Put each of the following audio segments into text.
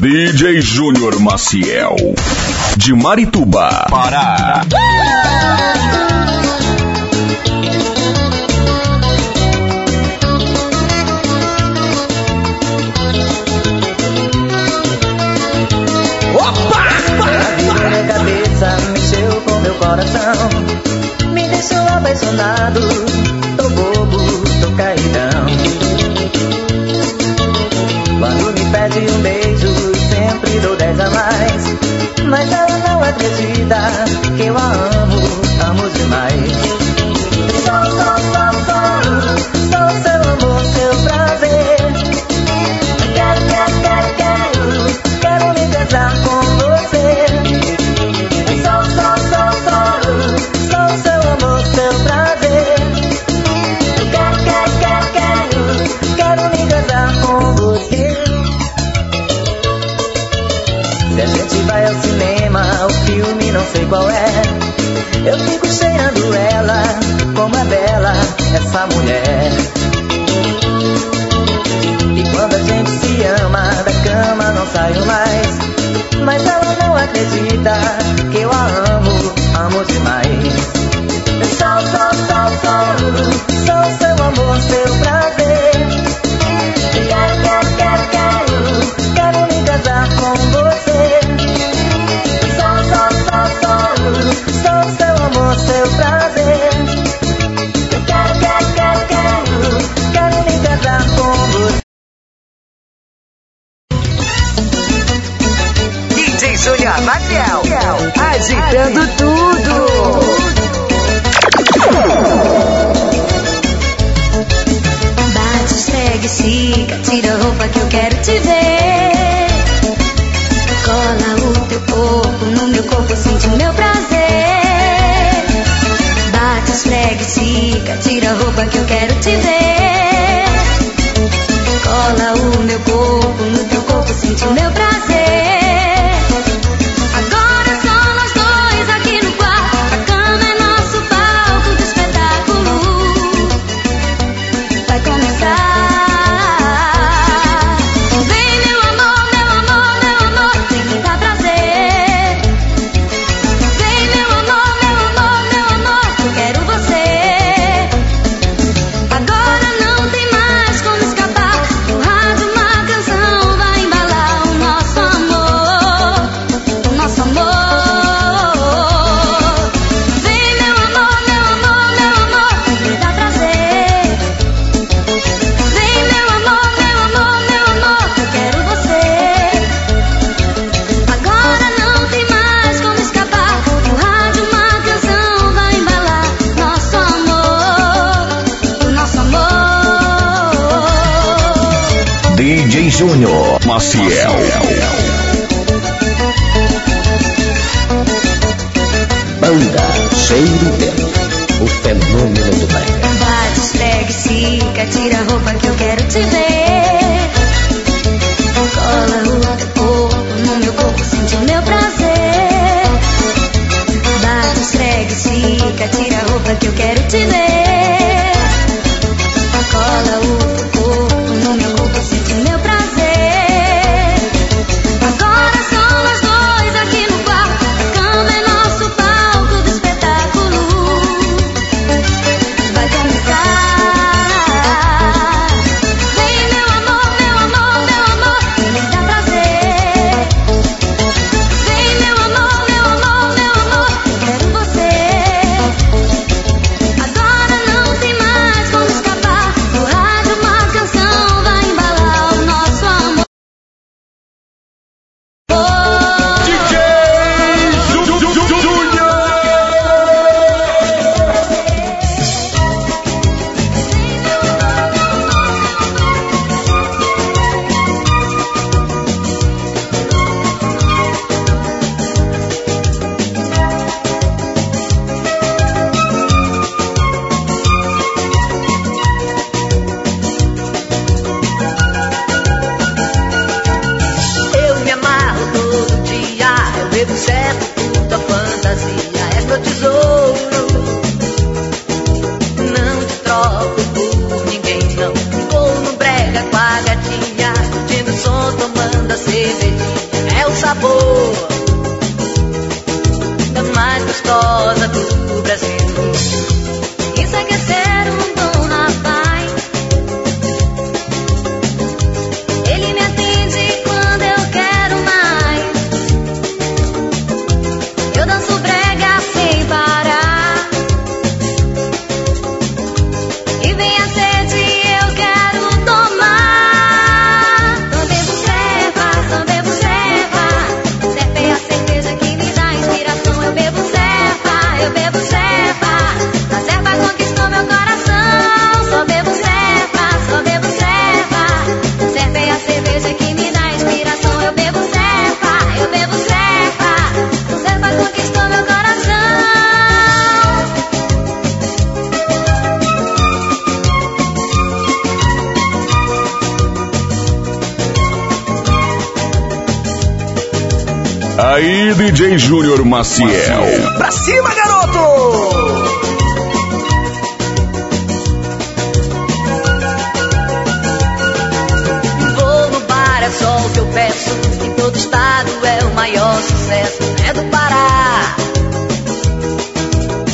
DJ Júnior Maciel, de Marituba, Pará. minha cabeça mexeu com meu coração. Me deixou apaixonado. Tô bobo, tô caidão. Quando me pede um beijo pega mais. Mas ela não acredita que eu a amo, amo demais. Sou, sou, sou, sou, sou seu amor, seu prazer. essa mulher. E quando a gente se ama, da cama não saio mais. Mas ela não acredita que eu a amo, amo demais. Sol, sol, sol, sol, sol, seu amor, seu prazer. Júnior. Maciel. Banda Cheiro Verde. O fenômeno do bem. Bate, esfregue, fica, tira a roupa que eu quero te ver. Cola o teu corpo no meu corpo, sente o meu prazer. Bate, esfregue, fica, tira a roupa que eu quero te ver. Cola o Vou no bar, é só o que eu peço. Em todo estado é o maior sucesso. É do Pará.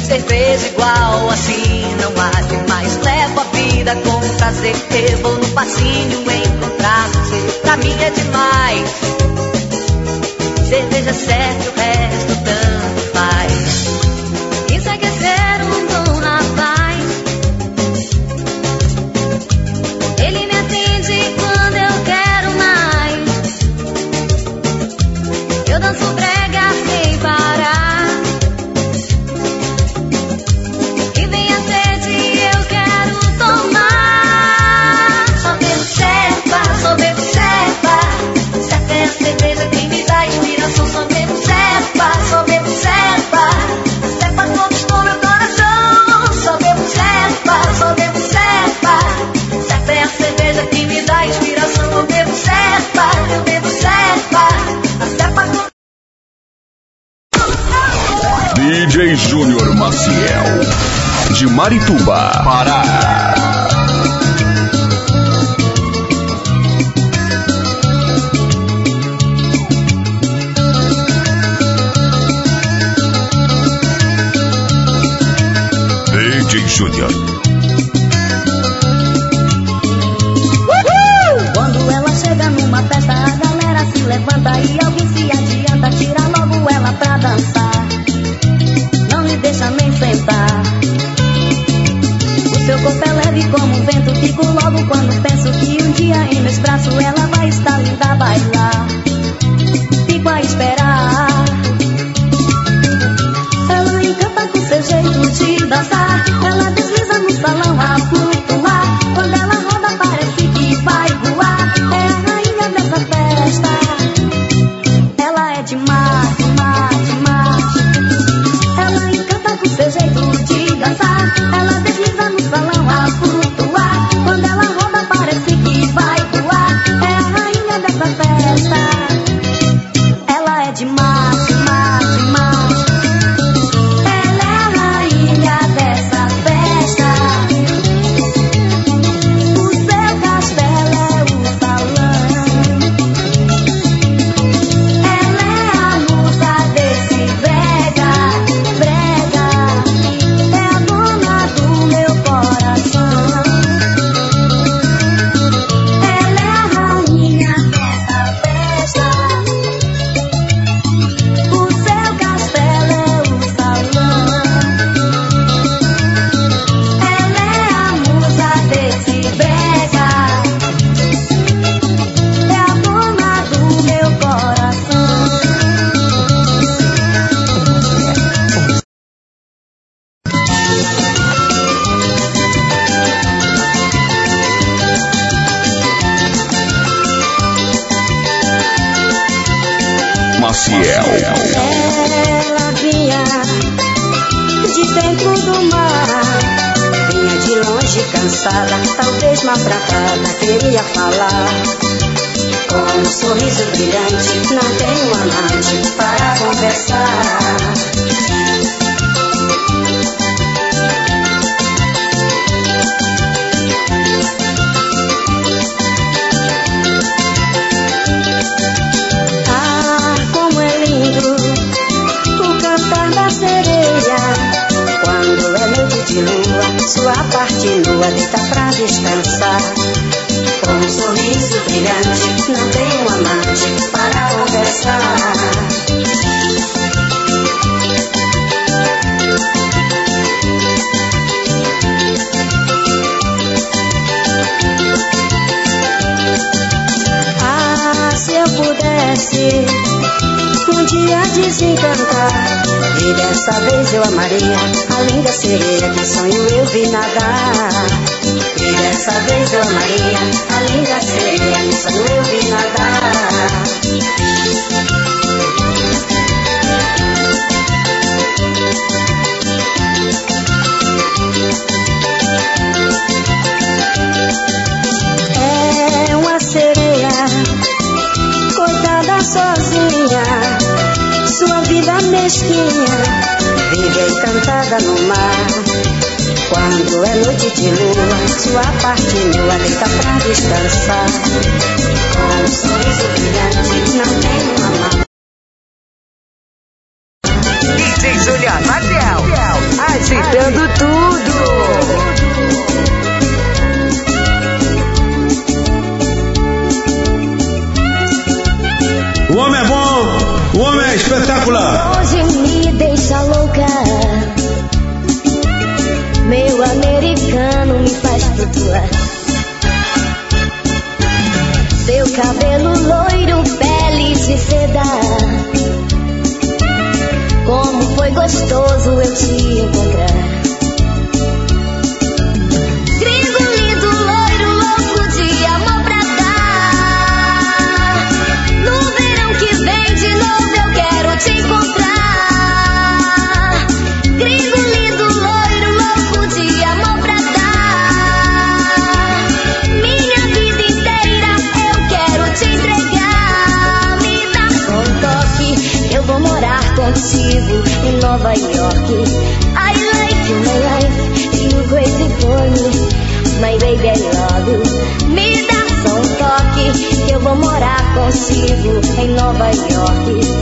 Cerveja igual assim não há mais. Levo a vida com prazer. Eu vou no passinho encontrar você. Pra mim é demais. Cerveja é certa. DJ Júnior. Quando ela chega numa festa, a galera se levanta e alguém se adianta, tira logo ela pra dançar. Não me deixa nem sentar. O seu corpo é leve como o vento, fico logo quando penso que um dia em meus braços ela vai estar linda a bailar. Fico a esperar. Ela encanta com seu jeito de dançar balão a Maria, a linda sereia, quando eu vi nadar. É uma sereia, coitada sozinha, sua vida mesquinha, vive encantada no mar. Quando é noite de lua, sua parte nua deita pra descansar. Com um sorriso brilhante, não tem uma má. Faz flutuar. Seu cabelo loiro, pele de seda. Como foi gostoso eu te encontrar. I like me. My baby. Me dá só um toque, que eu vou morar contigo em Nova York.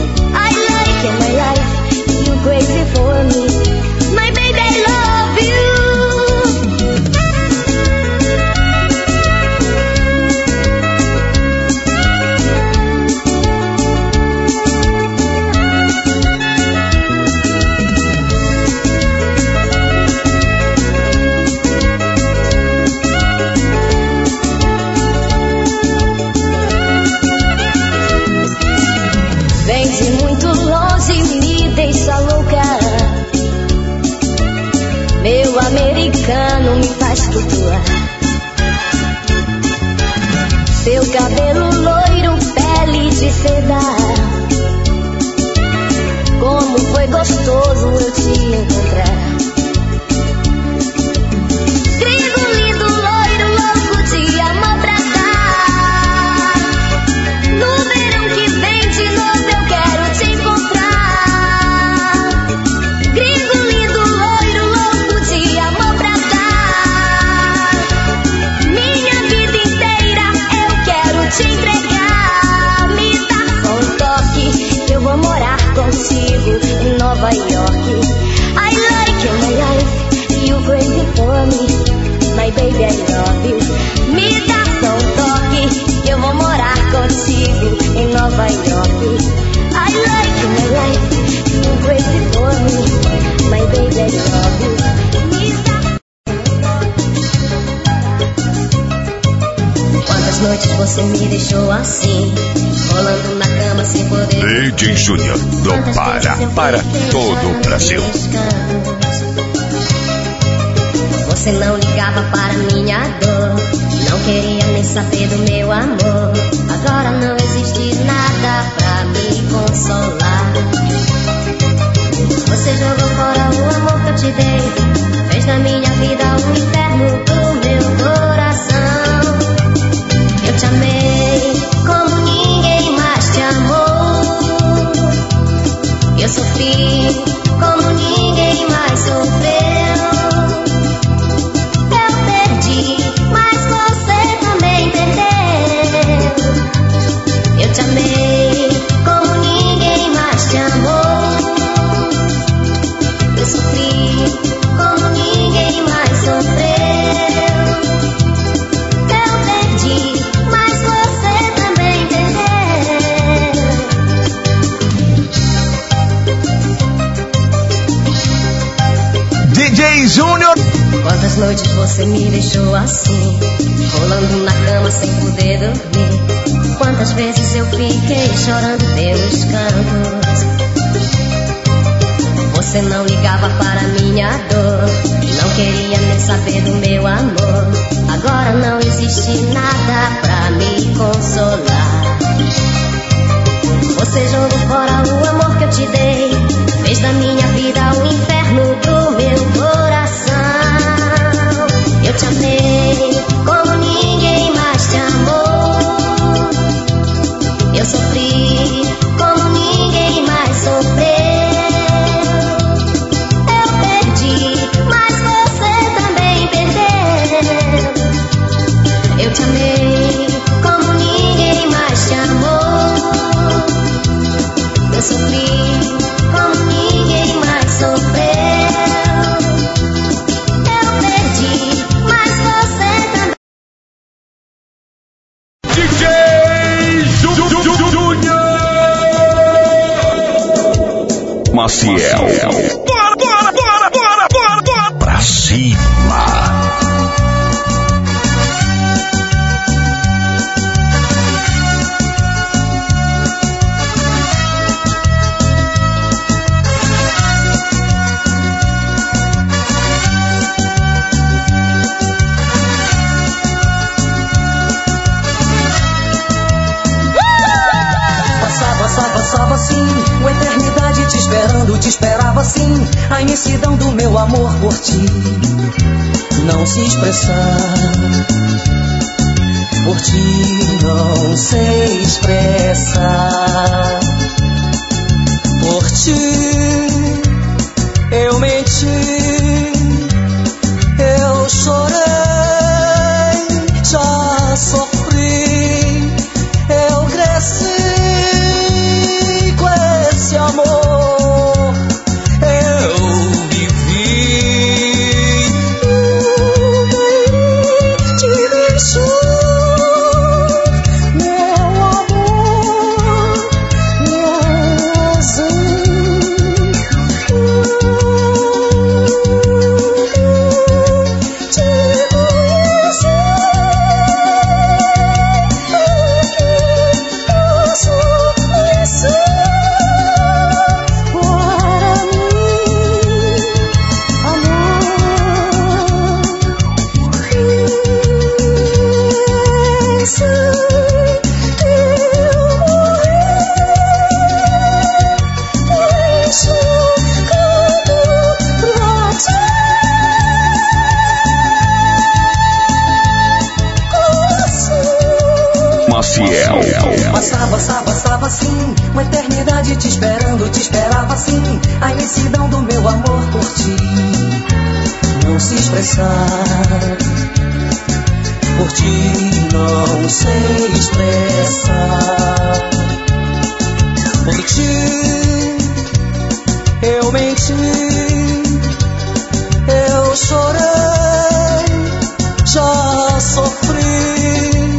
Nova York. I like my life, you crazy for me. My baby, I love you. Quantas noites você me deixou assim, rolando na cama sem poder. DJ Júnior do para fiquei todo o Brasil. Você não ligava para minha dor, não queria nem saber do meu amor. Agora não existe nada pra me consolar. Você jogou fora o amor que eu te dei, fez da minha vida um inferno do meu coração. Eu te amei como ninguém mais te amou. Eu sofri como ninguém mais sofreu. Júnior. Quantas noites você me deixou assim, rolando na cama sem poder dormir? Quantas vezes eu fiquei chorando pelos cantos? Você não ligava para minha dor, não queria nem saber do meu amor. Agora não existe nada pra me consolar. Você jogou fora o amor que eu te dei, fez da minha vida um inferno te amei como ninguém mais te amou. Eu sofri como ninguém mais sofreu. Eu perdi, mas você também perdeu. Eu te amei como ninguém mais te amou. Eu sofri como ninguém te esperava assim, a imensidão do meu amor por ti. Não se expressar, por ti não sei expressar. Por ti eu menti, Passava, passava, passava assim, uma eternidade te esperando, te esperava assim, a imensidão do meu amor por ti. Não se expressar, por ti não sei expressar. Por ti eu menti, eu chorei, já sofri,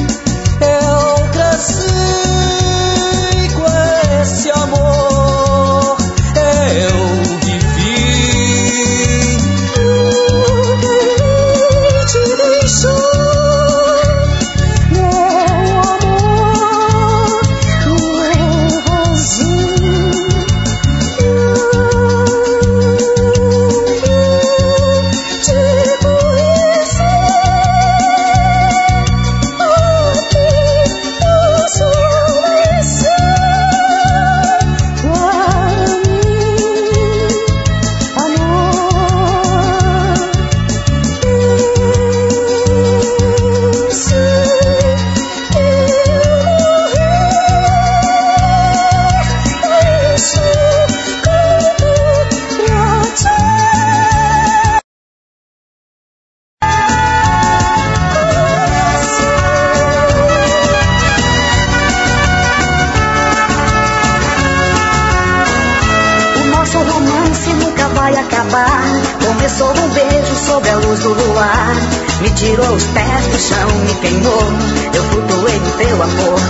tirou os pés do chão, me queimou. Eu flutuei no teu amor.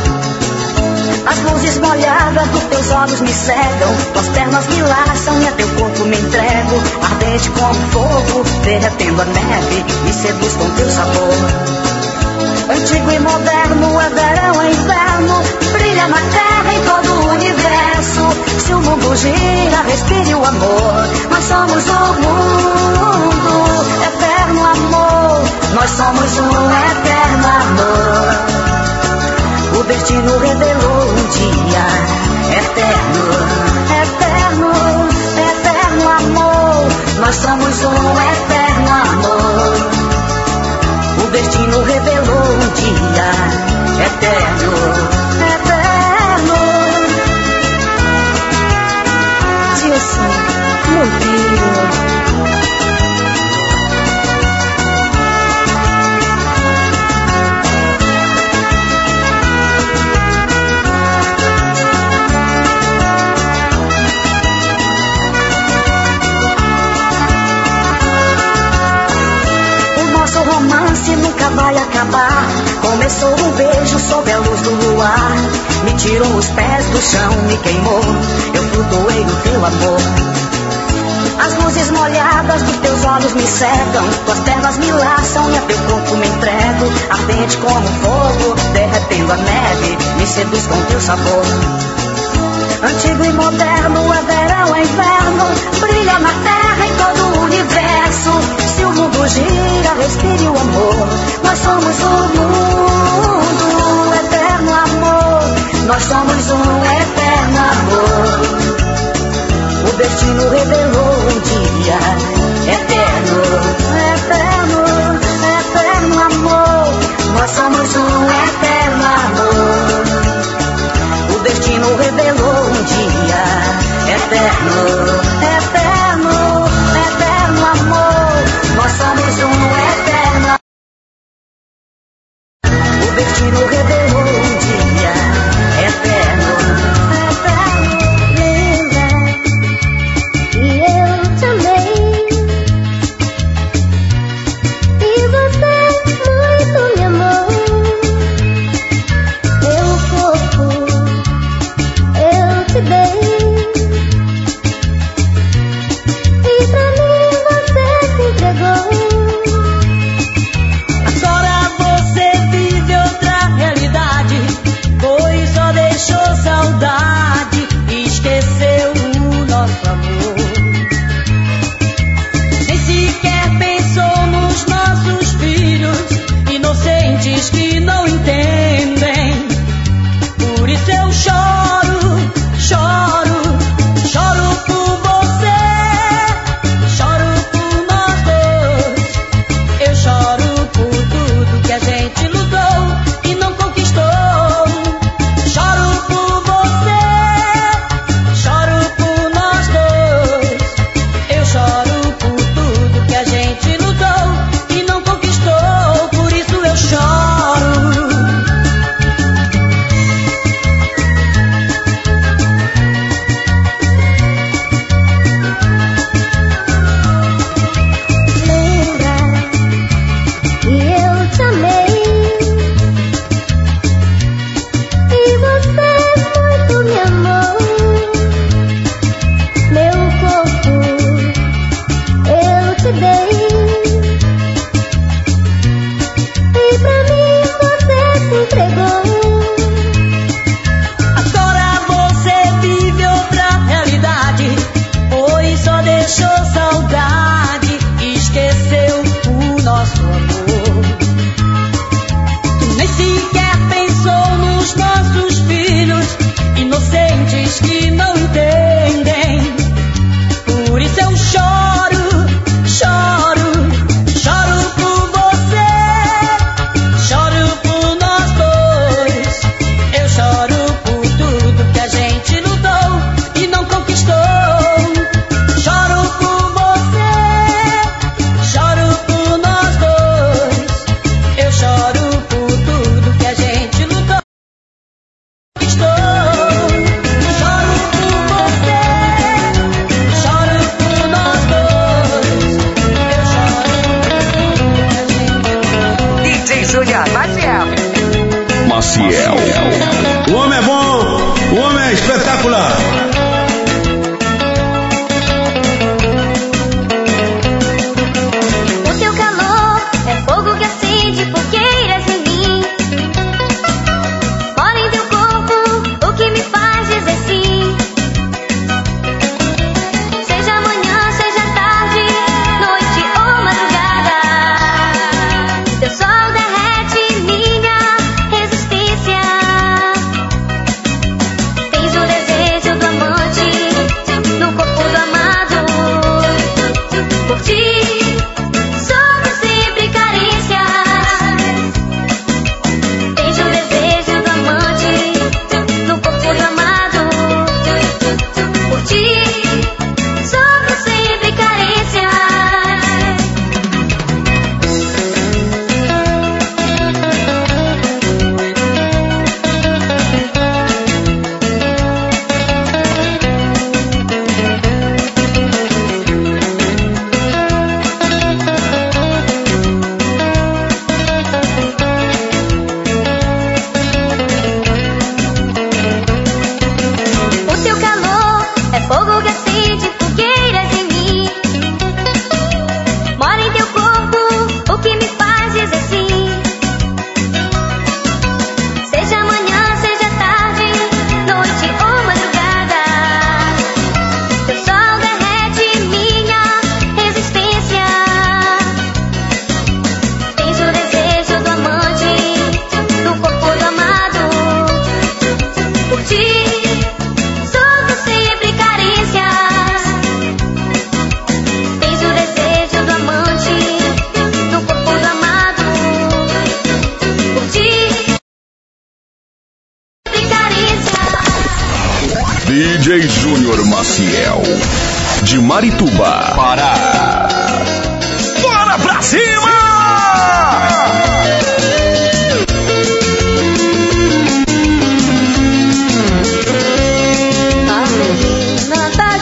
As luzes molhadas dos teus olhos me cegam. Tuas pernas me laçam e a teu corpo me entrego. Ardente como fogo, derretendo a neve. Me seduz com teu sabor. Antigo e moderno, é verão, é inverno. Brilha na terra em todo o universo. Se o mundo gira, respire o amor. Nós somos o mundo, Nós somos um eterno amor. O destino revelou um dia eterno, eterno, eterno amor. Nós somos um eterno amor. O destino revelou um dia eterno. Romance nunca vai acabar. Começou um beijo sob a luz do luar. Me tirou os pés do chão, me queimou. Eu flutuei no teu amor. As luzes molhadas dos teus olhos me cegam, tuas pernas me laçam e a teu corpo me entrego. Ardente como fogo, derretendo a neve, me seduz com teu sabor. Antigo e moderno, é verão, é inverno, brilha na terra em todo o universo. Se o mundo gira, respire o amor. Nós somos o mundo, eterno amor. Nós somos um eterno amor. O destino revelou um dia eterno, eterno, eterno amor. Nós somos um eterno amor. Destino revelou um dia eterno, eterno, eterno amor. Nós somos um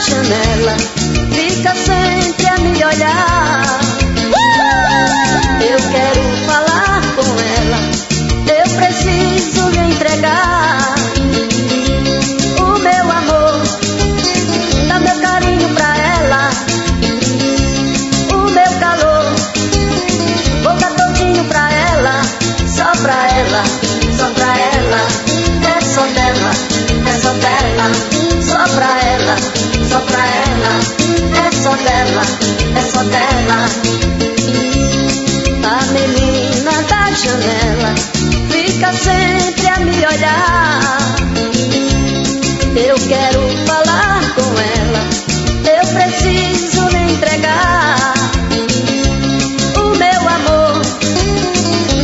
janela. olhar. Eu quero falar com ela, eu preciso me entregar. O meu amor,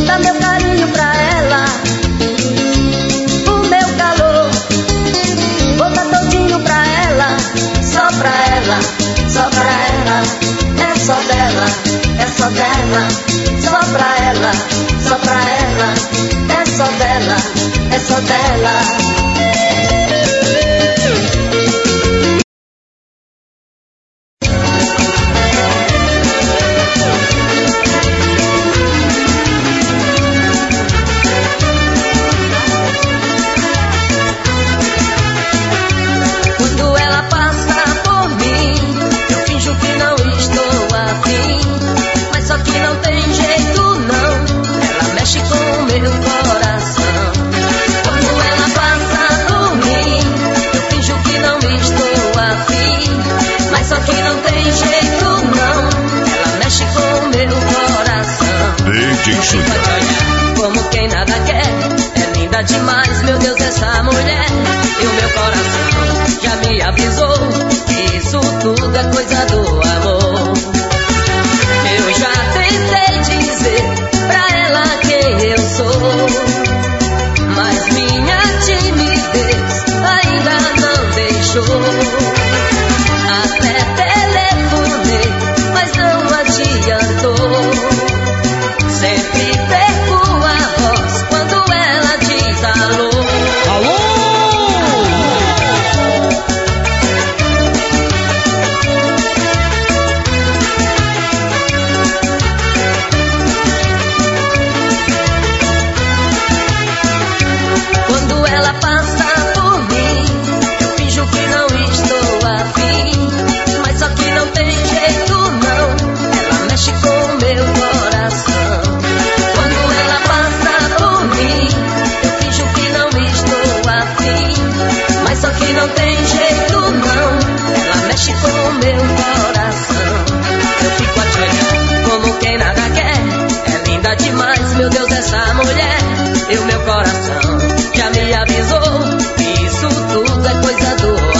dá meu carinho pra ela. O meu calor, vou dar todinho pra ela. Só pra ela, só pra ela. É só dela, é só dela. Só pra ela, só pra ela só dela, é só dela. Como quem nada quer, é linda demais, meu Deus, essa mulher. E o meu coração já me avisou que isso tudo é coisa coração. Eu fico atirando como quem nada quer. É linda demais, meu Deus, essa mulher. E o meu coração já me avisou isso tudo é coisa do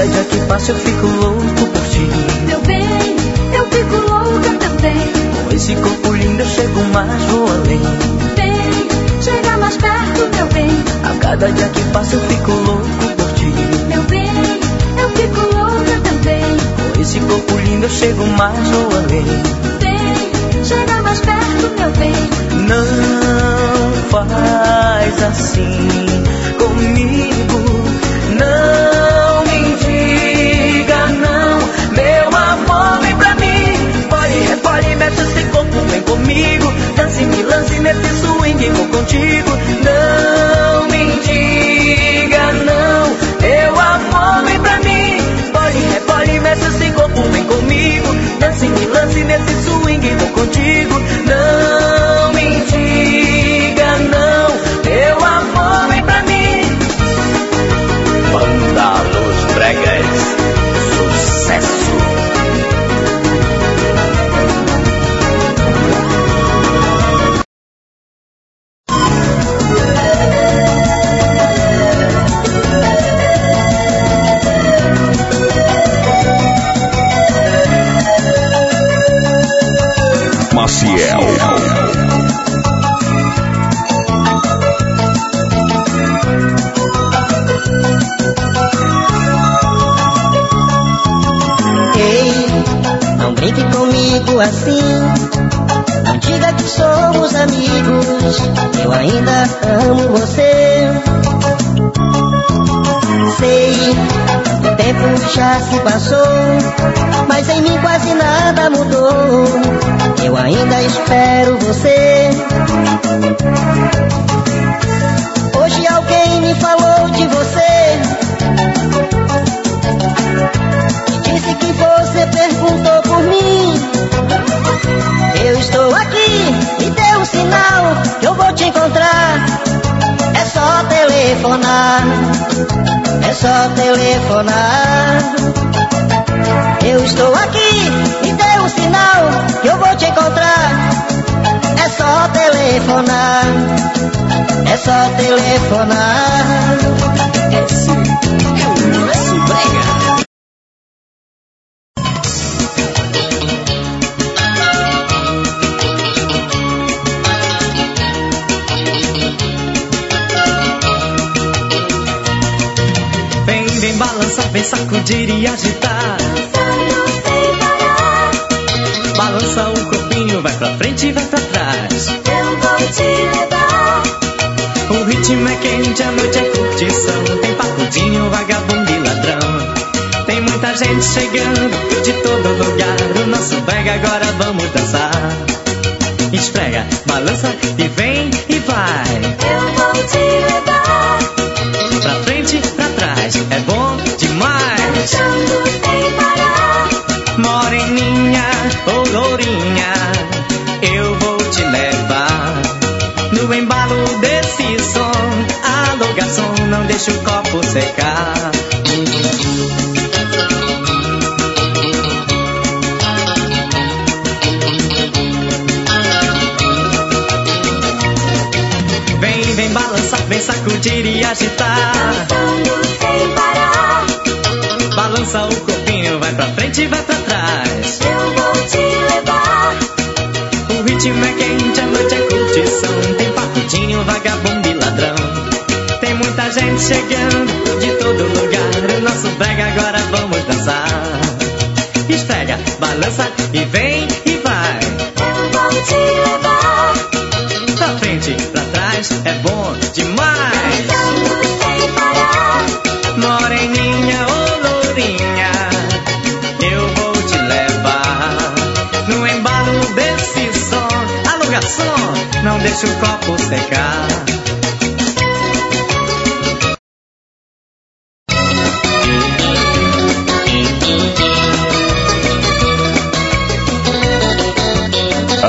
A cada dia que passa eu fico louco por ti. Meu bem, eu fico louca também. Com esse corpo lindo eu chego mais, vou além. Vem, chega mais perto, meu bem. A cada dia que passa eu fico louco por ti. Meu bem, eu fico louca também. Com esse corpo lindo eu chego mais, vou além. Vem, chega mais perto, meu bem. Não faz assim comigo, não diga não, meu amor, vem pra mim. Pode, repole, mexe esse corpo, vem comigo. Dance, me lance nesse swing, vou contigo. Não me diga não, meu amor, vem pra mim. Pode, repole, mexe esse corpo, vem comigo. Dance, me lance nesse swing, vou contigo. Não me diga brinque comigo assim. Não diga que somos amigos. Eu ainda amo você. Sei, o tempo já se passou, mas em mim quase nada mudou. Eu ainda espero você. Hoje alguém me falou de você. Disse que você perguntou por mim. Eu estou aqui, me dê um sinal que eu vou te encontrar. É só telefonar, é só telefonar. Eu estou aqui, me dê um sinal que eu vou te encontrar. É só telefonar, é só telefonar. Esse é o nosso brega. Vem sacudir e agitar. Dançando sem parar. Balança o corpinho, vai pra frente e vai pra trás. Eu vou te levar. O ritmo é quente, a noite é curtição. Tem pacudinho, vagabundo e ladrão. Tem muita gente chegando de todo lugar. O nosso brega agora vamos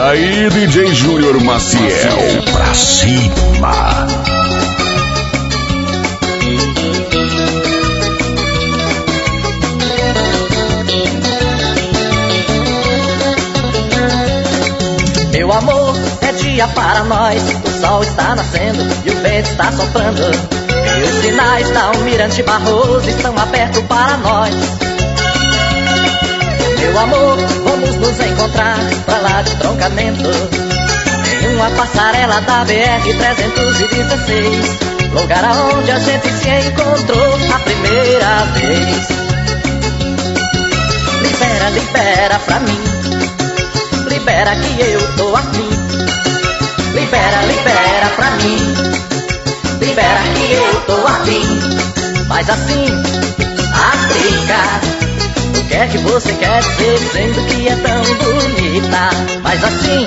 Aí, DJ Júnior Maciel. Pra cima. Meu amor, é dia para nós. O sol está nascendo e o vento está soprando. E os sinais da Almirante Barroso estão abertos para nós. Meu amor, vamos nos encontrar pra lá de troncamento. Em uma passarela da BR-316. Lugar aonde a gente se encontrou a primeira vez. Libera, libera pra mim. Libera que eu tô afim. Libera, libera pra mim. Libera que eu tô afim. Mas assim, aplica que é que você quer dizer dizendo que é tão bonita? Mas assim,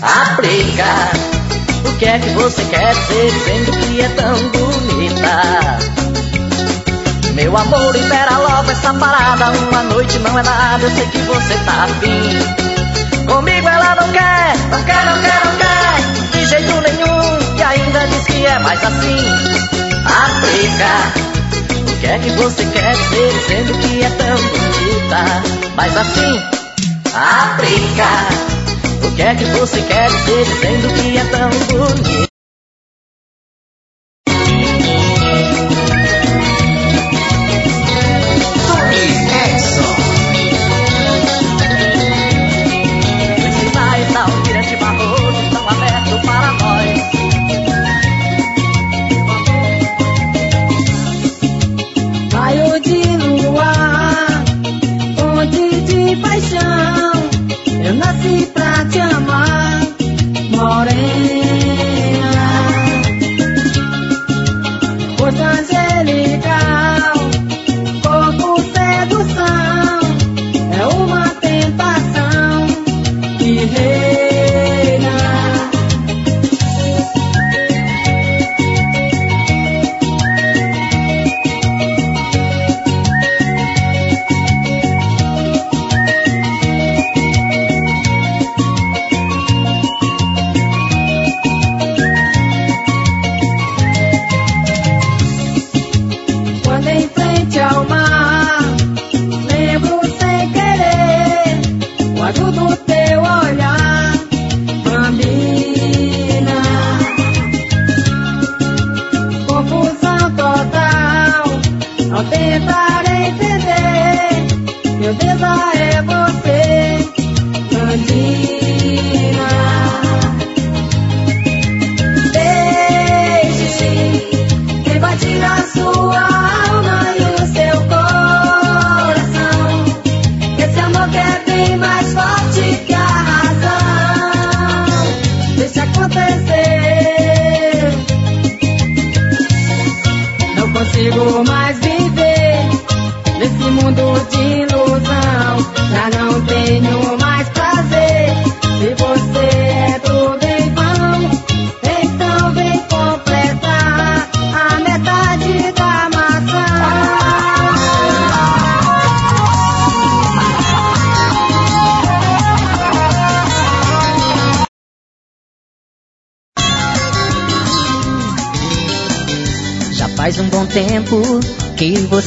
aplica. O que é que você quer dizer dizendo que é tão bonita? Meu amor, libera logo essa parada. Uma noite não é nada, eu sei que você tá afim. Comigo ela não quer, não quer, não quer, não quer. De jeito nenhum, e ainda diz que é mais assim. Aplica que é que você quer dizer dizendo que é tão bonita? Mas assim, aplica. O que é que você quer dizer dizendo que é tão bonita?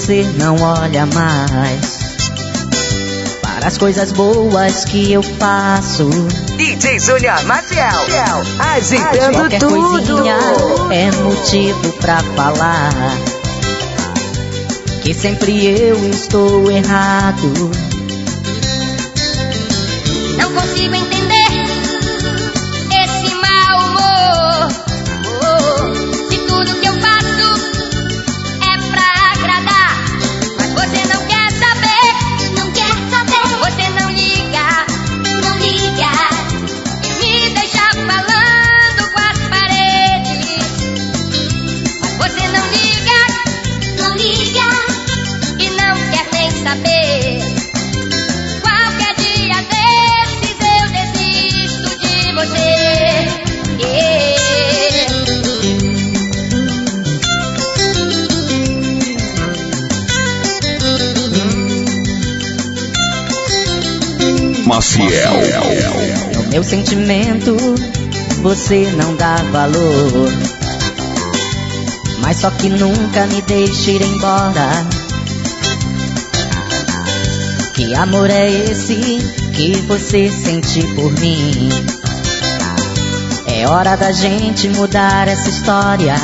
Você não olha mais para as coisas boas que eu faço. DJ Júnior Maciel, agitando Qualquer tudo. coisinha é motivo pra falar que sempre eu estou errado. Meu sentimento, você não dá valor. Mas só que nunca me deixe ir embora. Que amor é esse que você sente por mim? É hora da gente mudar essa história.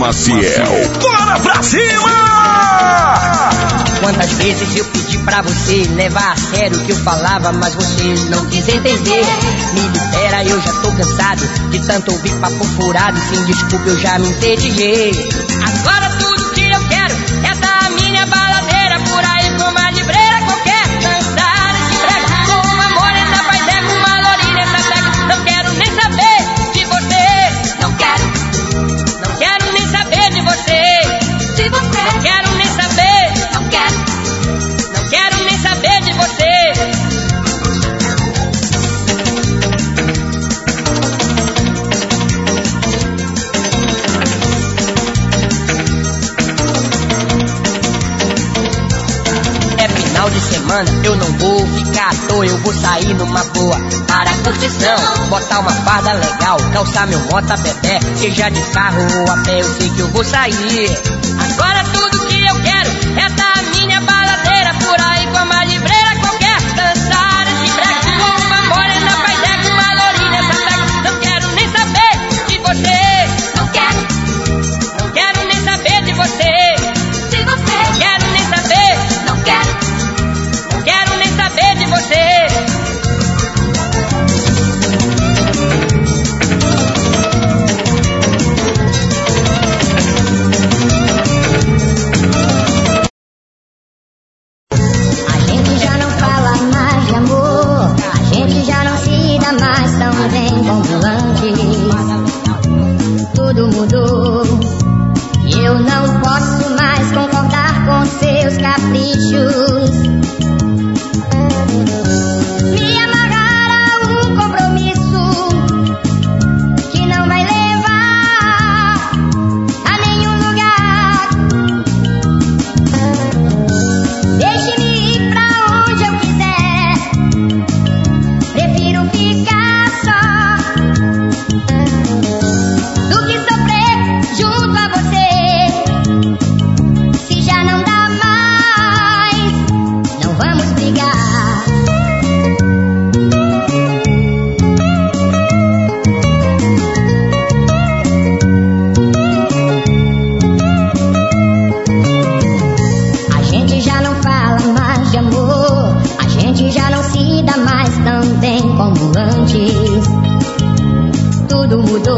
Maciel. Bora pra cima! Quantas vezes eu pedi pra você levar a sério o que eu falava, mas você não quis entender. Me libera, eu já tô cansado de tanto ouvir papo furado. Sem desculpa, eu já me entediei. Agora Ou eu vou sair numa boa. Para curtição Botar uma farda legal, calçar meu mota bebê Seja de carro ou a pé, eu sei que eu vou sair.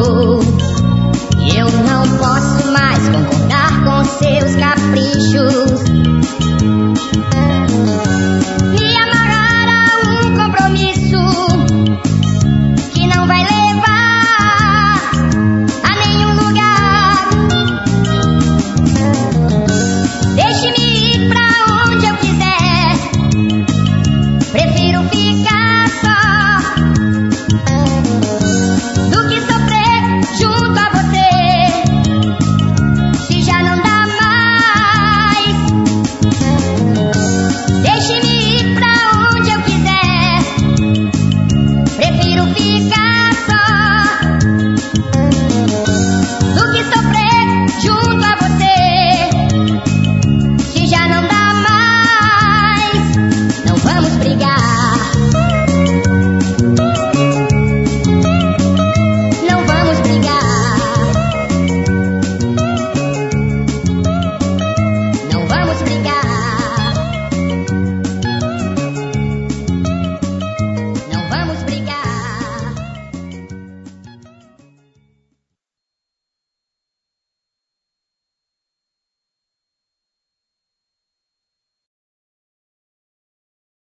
know